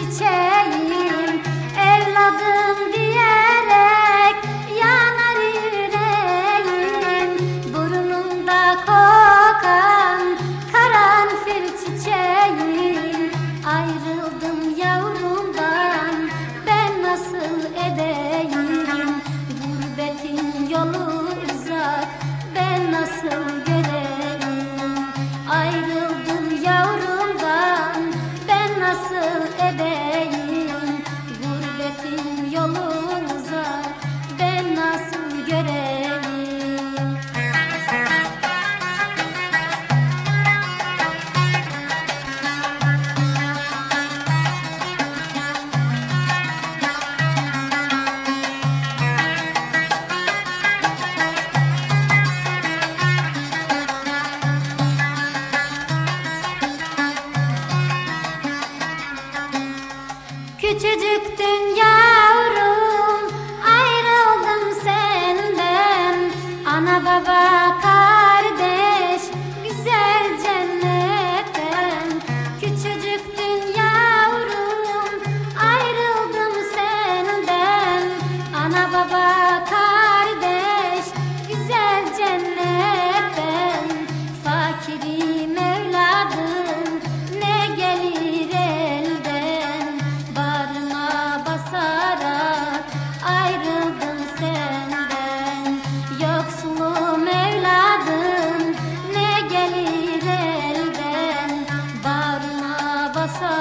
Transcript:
一切 aklım evladım ne gelir elden? Bağrına basar